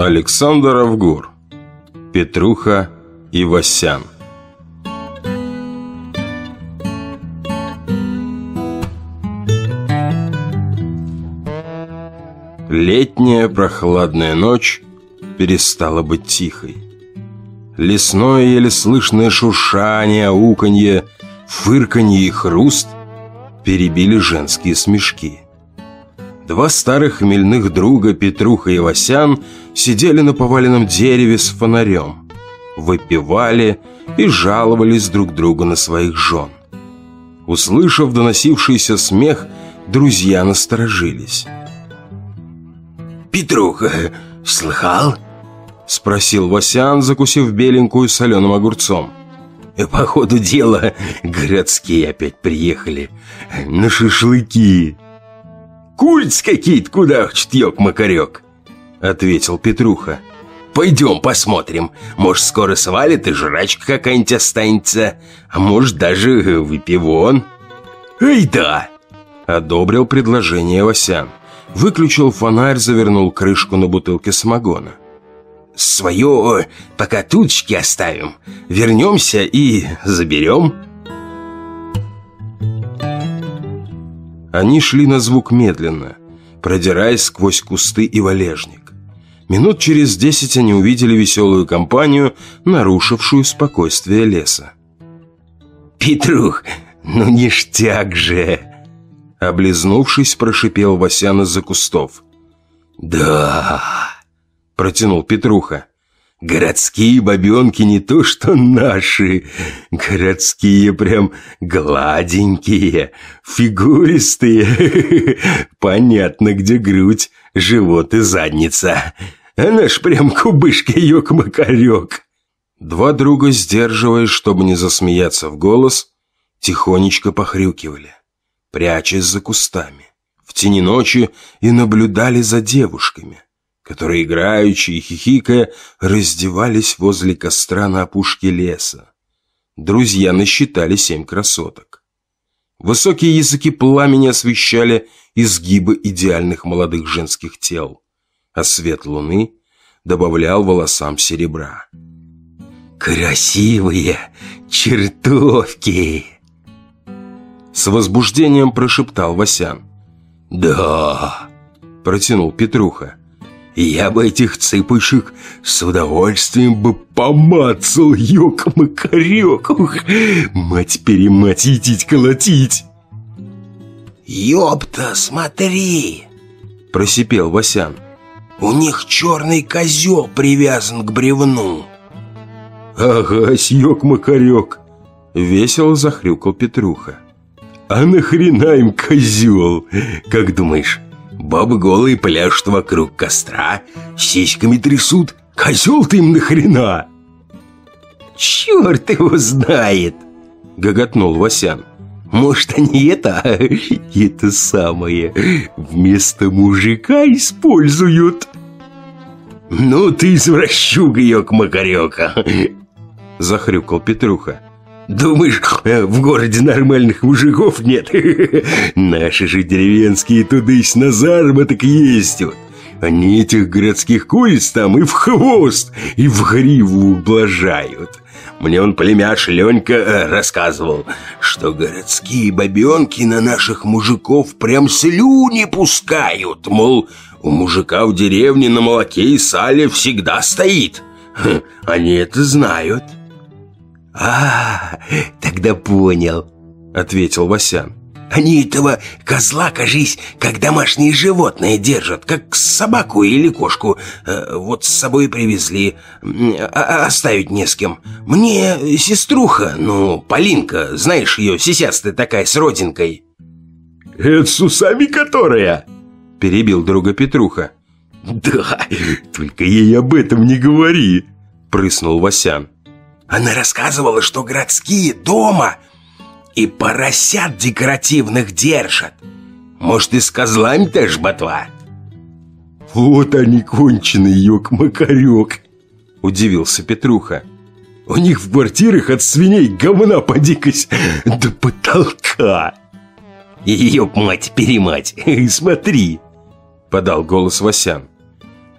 Александр Авгур Петруха и Васян Летняя прохладная ночь перестала быть тихой. Лесное еле слышное шуршание, ауканье, фырканье и хруст перебили женские смешки. Два старых хмельных друга, Петруха и Васян, сидели на поваленном дереве с фонарем, выпивали и жаловались друг другу на своих жен. Услышав доносившийся смех, друзья насторожились. «Петруха, слыхал?» Спросил Васян, закусив беленькую соленым огурцом. «Э, «По ходу дела городские опять приехали на шашлыки. Куриц какие-то куда чтьёк-макарёк», — ответил Петруха. «Пойдем посмотрим. Может, скоро свалит и жрачка какая-нибудь останется, а может, даже выпивон». «Эй, да!» — одобрил предложение Васян. Выключил фонарь, завернул крышку на бутылке самогона. «Свое пока тучки оставим. Вернемся и заберем». Они шли на звук медленно, продираясь сквозь кусты и валежник. Минут через десять они увидели веселую компанию, нарушившую спокойствие леса. «Петрух, ну ништяк же!» Облизнувшись, прошипел Васян из-за кустов. «Да!» – протянул Петруха. «Городские бабенки не то что наши. Городские прям гладенькие, фигуристые. Понятно, где грудь, живот и задница. Она ж прям кубышка ёк-макарёк». Два друга, сдерживаясь, чтобы не засмеяться в голос, тихонечко похрюкивали прячась за кустами, в тени ночи и наблюдали за девушками, которые, играючи и хихикая, раздевались возле костра на опушке леса. Друзья насчитали семь красоток. Высокие языки пламени освещали изгибы идеальных молодых женских тел, а свет луны добавлял волосам серебра. «Красивые чертовки!» С возбуждением прошептал Васян. «Да!» – протянул Петруха. «Я бы этих цыпышек с удовольствием бы помацал, ёк-макарёк! Мать-перемать, едить, колотить!» «Ёпта, смотри!» – просипел Васян. «У них черный козел привязан к бревну!» «Ага, ёк-макарёк!» – весело захрюкал Петруха. А нахрена им козел? Как думаешь, бабы голые пляшут вокруг костра, сиськами трясут? Козел-то им нахрена? Черт его знает, гоготнул Васян. Может, они это, это самое, вместо мужика используют? Ну ты извращуга, ёк-макарёка, захрюкал Петруха. Думаешь, э, в городе нормальных мужиков нет? Наши же деревенские тудысь на заработок ездят. Они этих городских куриц там и в хвост, и в гриву ублажают. Мне он племяш Ленька э, рассказывал, что городские бабенки на наших мужиков прям слюни пускают. Мол, у мужика в деревне на молоке и сале всегда стоит. Хм, они это знают. «А, тогда понял», — ответил Васян. «Они этого козла, кажись, как домашнее животное держат, как собаку или кошку. Э, вот с собой привезли, а, а оставить не с кем. Мне сеструха, ну, Полинка, знаешь ее, сисястая такая, с родинкой». «Это с усами которая?» — перебил друга Петруха. «Да, только ей об этом не говори», — прыснул Васян. Она рассказывала, что городские дома и поросят декоративных держат. Может, и с козлами тоже ботва? Вот они конченый ёк-макарёк, удивился Петруха. У них в квартирах от свиней говна подикость до потолка. Ёб мать-перемать, смотри, подал голос Васян.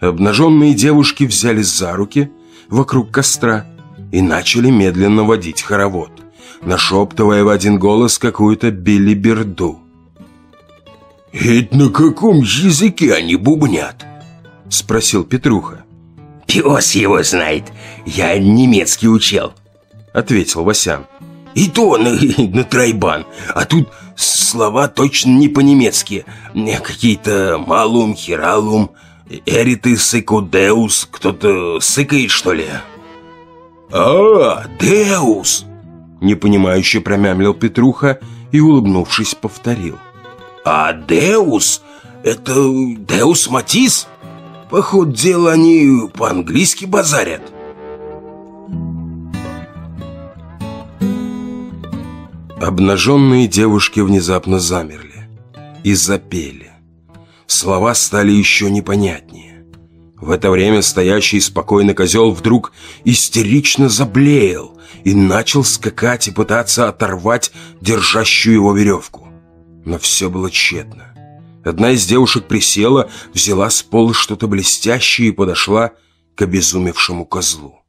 Обнаженные девушки взялись за руки вокруг костра и начали медленно водить хоровод, нашептывая в один голос какую-то билиберду. «Это на каком языке они бубнят?» — спросил Петруха. «Пес его знает, я немецкий учил», — ответил Васян. «И то на, на тройбан, а тут слова точно не по-немецки. Какие-то малум, хиралум, эрит сыкудеус, кто-то сыкает, что ли?» «А, Деус!» Непонимающе промямлил Петруха и, улыбнувшись, повторил. «А Деус? Это Деус Матис? Поход дела они по-английски базарят». Обнаженные девушки внезапно замерли и запели. Слова стали еще непонятнее. В это время стоящий спокойно козел вдруг истерично заблеял и начал скакать и пытаться оторвать держащую его веревку. Но все было тщетно. Одна из девушек присела, взяла с пола что-то блестящее и подошла к обезумевшему козлу.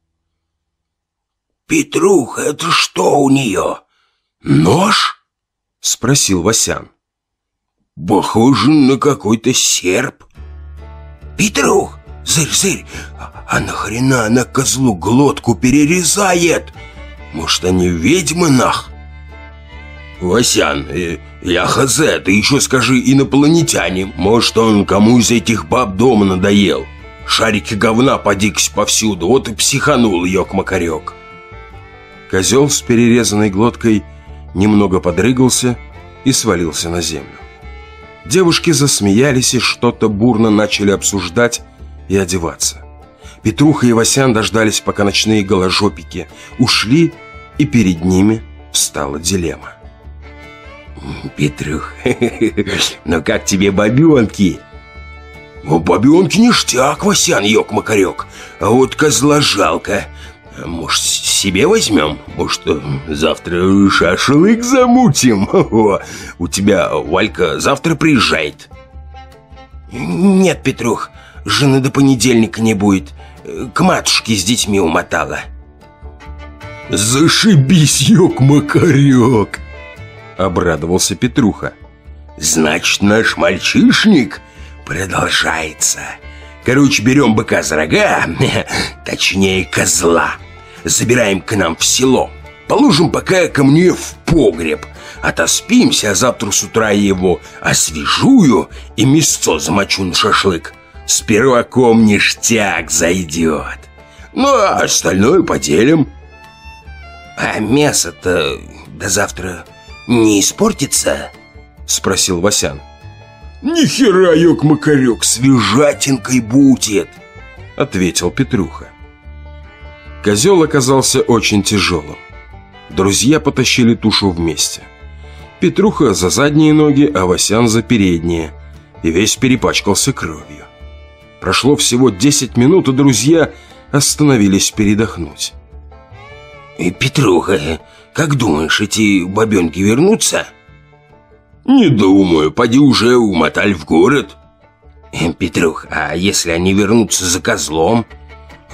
«Петруха, это что у нее? Нож?» — спросил Васян. «Похоже на какой-то серп». «Петрух, Зырь, зырь, а нахрена она козлу глотку перерезает? Может, они ведьмы нах? Васян, э, я хз, ты еще скажи инопланетяне. Может, он кому из этих баб дома надоел. Шарики говна подиксь повсюду, вот и психанул ёк-макарёк. Козел с перерезанной глоткой немного подрыгался и свалился на землю. Девушки засмеялись и что-то бурно начали обсуждать, и одеваться. Петруха и Васян дождались, пока ночные голожопики ушли, и перед ними встала дилемма. «Петрух, ну как тебе бабенки?» «Ну, бабенки ништяк, Васян, ёк-макарёк, а вот козла жалко. Может, себе возьмем? Может, завтра шашлык замутим? У тебя Валька завтра приезжает». «Нет, Петрух, Жены до понедельника не будет. К матушке с детьми умотала. «Зашибись, ёк-макарёк!» Обрадовался Петруха. «Значит, наш мальчишник продолжается. Короче, берем быка за рога, точнее, козла. Забираем к нам в село. Положим пока ко мне в погреб. Отоспимся, а завтра с утра его освежую и мясцо замочу на шашлык с перваком ништяк зайдет. Ну, а остальное поделим. А мясо-то до завтра не испортится? Спросил Васян. Ни хера, ёк-макарёк, свежатинкой будет, ответил Петруха. Козел оказался очень тяжелым. Друзья потащили тушу вместе. Петруха за задние ноги, а Васян за передние. И весь перепачкался кровью. Прошло всего 10 минут, и друзья остановились передохнуть. Э, «Петруха, как думаешь, эти бабенки вернутся?» «Не думаю, поди уже умотали в город». Э, «Петрух, а если они вернутся за козлом?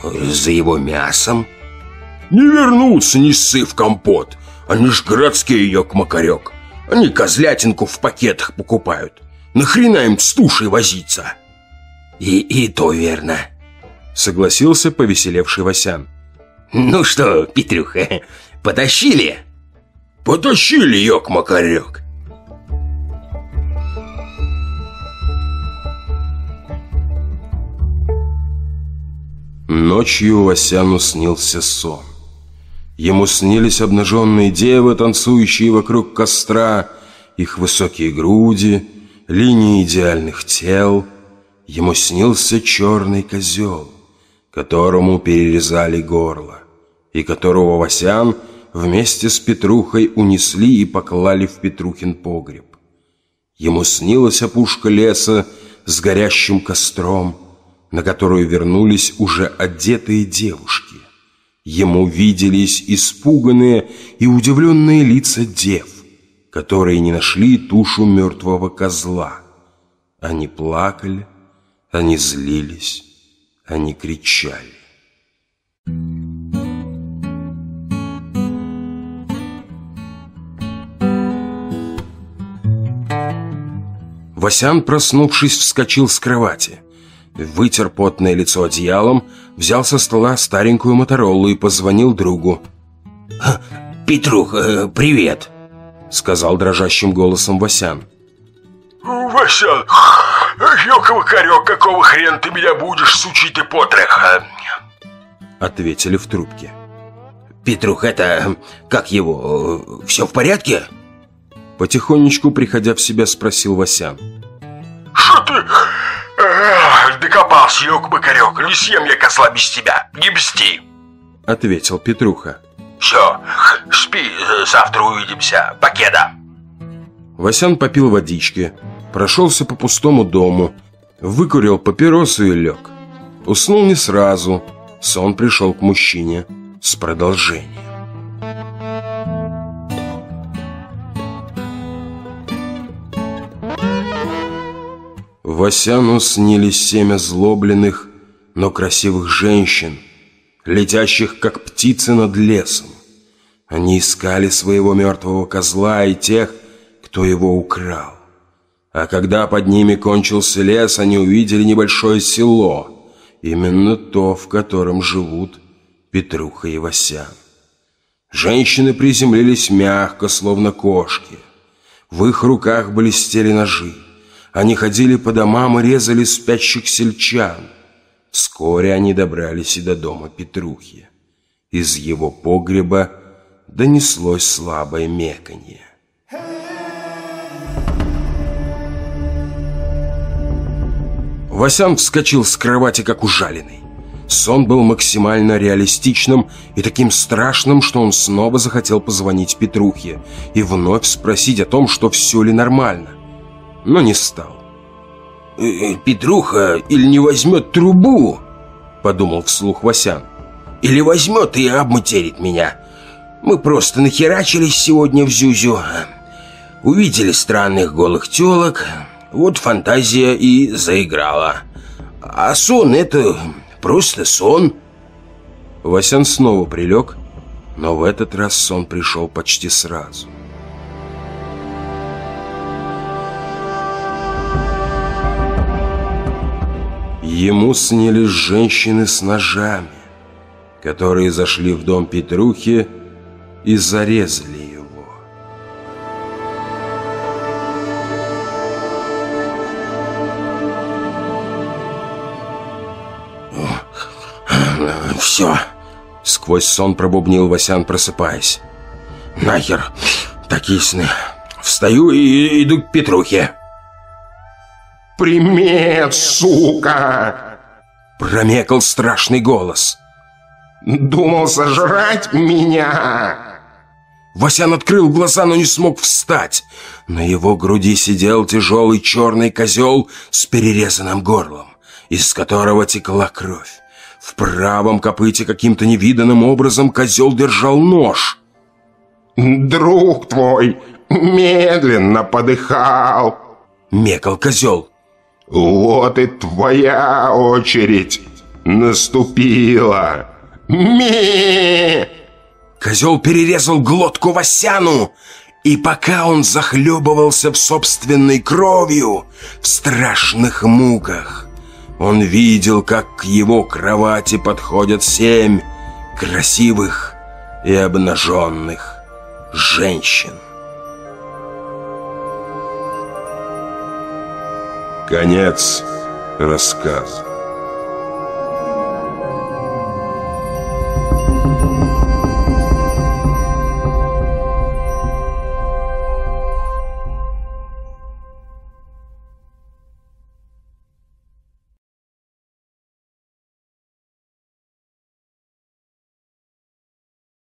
За его мясом?» «Не вернутся, не ссы в компот. Они ж городские, ёк-макарёк. Они козлятинку в пакетах покупают. Нахрена им с тушей возиться?» И, и то верно Согласился повеселевший Васян. Ну что, Петрюха, потащили? Потащили, ёк-макарёк Ночью Васяну снился сон. Ему снились обнаженные девы, танцующие вокруг костра, их высокие груди, линии идеальных тел — ему снился черный козел, которому перерезали горло, и которого Васян вместе с Петрухой унесли и поклали в Петрухин погреб. Ему снилась опушка леса с горящим костром, на которую вернулись уже одетые девушки. Ему виделись испуганные и удивленные лица дев, которые не нашли тушу мертвого козла. Они плакали, они злились, они кричали. Васян, проснувшись, вскочил с кровати. Вытер потное лицо одеялом, взял со стола старенькую Моторолу и позвонил другу. «Петрух, э, привет!» Сказал дрожащим голосом Васян. «Васян, ёкова корёк, какого хрена ты меня будешь, сучить ты потрох?» а?» Ответили в трубке. «Петрух, это... как его... все в порядке?» Потихонечку, приходя в себя, спросил Васян. «Что ты... Эх, докопался, ёкова корёк, не съем я козла без тебя, не бсти!» Ответил Петруха. «Все, спи, завтра увидимся, покеда!» Васян попил водички, прошелся по пустому дому, выкурил папиросу и лег. Уснул не сразу, сон пришел к мужчине с продолжением. Васяну снились семь озлобленных, но красивых женщин, летящих, как птицы над лесом. Они искали своего мертвого козла и тех, кто его украл. А когда под ними кончился лес, они увидели небольшое село, именно то, в котором живут Петруха и Васян. Женщины приземлились мягко, словно кошки. В их руках блестели ножи. Они ходили по домам и резали спящих сельчан. Вскоре они добрались и до дома Петрухи. Из его погреба донеслось слабое меканье. Васян вскочил с кровати, как ужаленный. Сон был максимально реалистичным и таким страшным, что он снова захотел позвонить Петрухе и вновь спросить о том, что все ли нормально. Но не стал. «Э, «Петруха или не возьмет трубу?» Подумал вслух Васян. «Или возьмет и обматерит меня. Мы просто нахерачились сегодня в Зюзю. Увидели странных голых телок. Вот фантазия и заиграла. А сон — это просто сон». Васян снова прилег, но в этот раз сон пришел почти сразу. Ему снились женщины с ножами, которые зашли в дом Петрухи и зарезали «Все!» — сквозь сон пробубнил Васян, просыпаясь. «Нахер! Такие сны! Встаю и иду к Петрухе!» «Примет, сука!» Промекал страшный голос. «Думал сожрать меня!» Васян открыл глаза, но не смог встать. На его груди сидел тяжелый черный козел с перерезанным горлом, из которого текла кровь. В правом копыте каким-то невиданным образом козел держал нож. «Друг твой медленно подыхал!» Мекал козел. «Вот и твоя очередь наступила! Ми!» Козел перерезал глотку Васяну, и пока он захлебывался в собственной кровью, в страшных муках, он видел, как к его кровати подходят семь красивых и обнаженных женщин. Конец рассказа.